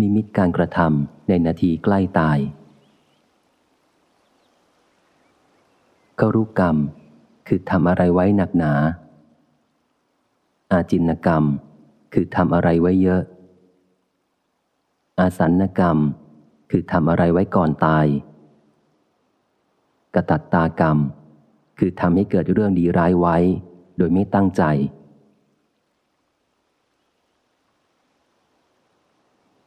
นิมิตการกระทำในนาทีใกล้ตายกรุกรรม คือทำอะไรไว้หนักหนา อาจินกรรม คือทำอะไรไว้เยอะ อาสันนกรรม คือทำอะไรไว้ก่อนตาย กระตัตตากรรม คือทำให้เกิดเรื่องดีร้ายไว้ โดยไม่ตั้งใจ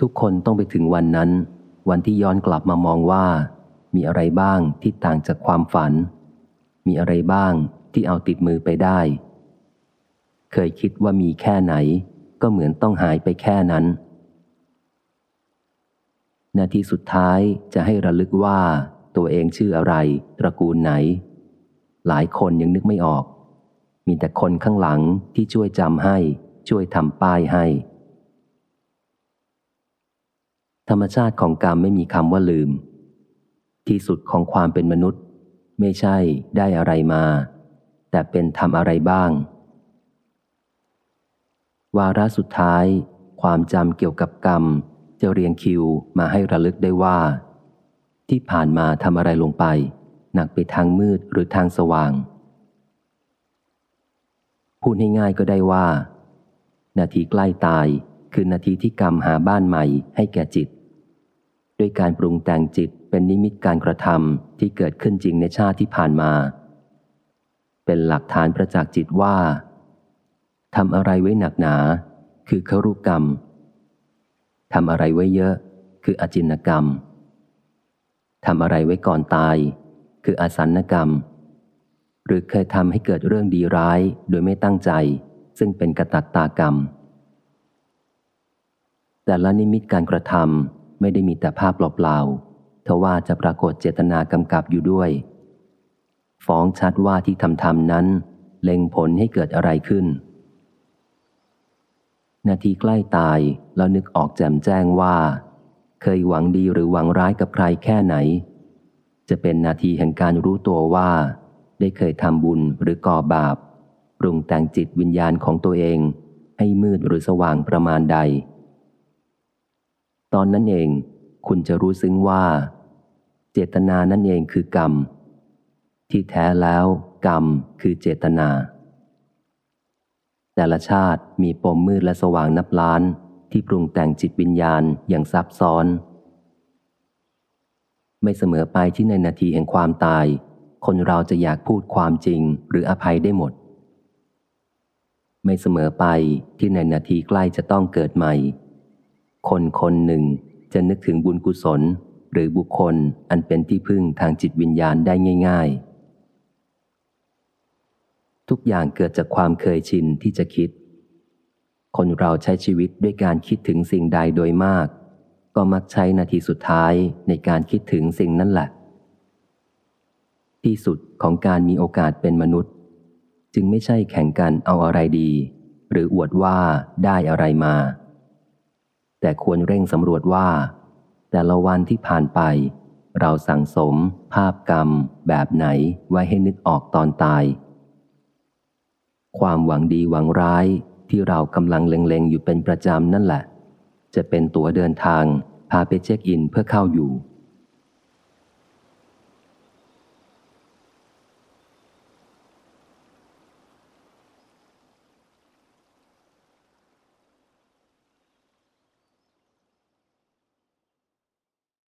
ทุกคนต้องไปถึงวันนั้น วันที่ย้อนกลับมามองว่า มีอะไรบ้างที่ต่างจากความฝัน มีอะไรบ้างที่เอาติดมือไปได้ เคยคิดว่ามีแค่ไหน ก็เหมือนต้องหายไปแค่นั้น นาทีสุดท้ายจะให้ระลึกว่า ตัวเองชื่ออะไร ตระกูลไหน หลายคนยังนึกไม่ออก มีแต่คนข้างหลังที่ช่วยจำให้ ช่วยทำป้ายให้ ธรรมชาติของกรรมไม่มีคำว่าลืม ที่สุดของความเป็นมนุษย์ ไม่ใช่ได้อะไรมา แต่เป็นทำอะไรบ้าง วาระสุดท้าย ความจำเกี่ยวกับกรรม จะเรียงคิวมาให้ระลึกได้ว่า ที่ผ่านมาทำอะไรลงไป หนักไปทางมืดหรือทางสว่าง พูดง่ายๆก็ได้ว่า นาทีใกล้ตายคือนาทีที่กรรมหาบ้านใหม่ให้แก่จิต ด้วยการปรุงแต่งจิตเป็นนิมิตการกระทำที่เกิดขึ้นจริงในชาติที่ผ่านมา เป็นหลักฐานประจักษ์จิตว่าทำอะไรไว้หนักหนา คือครุกรรมทำอะไรไว้เยอะ คืออจินกรรมทำอะไรไว้ก่อนตาย คืออสันนกรรม หรือเคยทำให้เกิดเรื่องดีร้ายโดยไม่ตั้งใจ ซึ่งเป็นกตัตตากรรม แต่ละนิมิตการกระทำ ไม่ได้มีแต่ภาพเปล่าๆทว่าจะปรากฏเจตนากำกับอยู่ด้วย ฟ้องชัดว่าที่ทำทำนั้น เล็งผลให้เกิดอะไรขึ้น นาทีใกล้ตายแล้วนึกออกแจ่มแจ้งว่า เคยหวังดีหรือหวังร้ายกับใครแค่ไหน จะเป็นนาทีแห่งการรู้ตัวว่า ได้เคยทำบุญหรือก่อบาปปรุงแต่งจิตวิญญาณของตัวเอง ให้มืดหรือสว่างประมาณใด ตอนนั้นเองคุณจะรู้ซึ้งว่า เจตนานั่นเองคือกรรม ที่แท้แล้วกรรมคือเจตนา แต่ละชาติมีปมมืดและสว่างนับล้านที่ปรุงแต่งจิตวิญญาณอย่างซับซ้อน ไม่เสมอไปที่ในนาทีแห่งความตาย คนเราจะอยากพูดความจริงหรืออภัยได้หมด ไม่เสมอไปที่ในนาทีใกล้จะต้องเกิดใหม่ คนคนหนึ่งจะนึกถึงบุญกุศล หรือบุคคลอันเป็นที่พึ่งทางจิตวิญญาณได้ง่าย ๆ ทุกอย่างเกิดจากความเคยชินที่จะคิด คนเราใช้ชีวิตด้วยการคิดถึงสิ่งใดโดยมาก ก็มักใช้นาทีสุดท้ายในการคิดถึงสิ่งนั้นแหละ ที่สุดของการมีโอกาสเป็นมนุษย์ จึงไม่ใช่แข่งกันเอาอะไรดี หรืออวดว่าได้อะไรมา แต่ควรเร่งสำรวจว่า แต่ละวันที่ผ่านไป เราสั่งสม ภาพกรรม แบบไหนไว้ให้นึกออกตอนตาย ความหวังดีหวังร้ายที่เรากำลังเล็งๆ อยู่เป็นประจำนั่นแหละ จะเป็นตั๋วเดินทาง พาไปเช็คอินเพื่อเข้าอยู่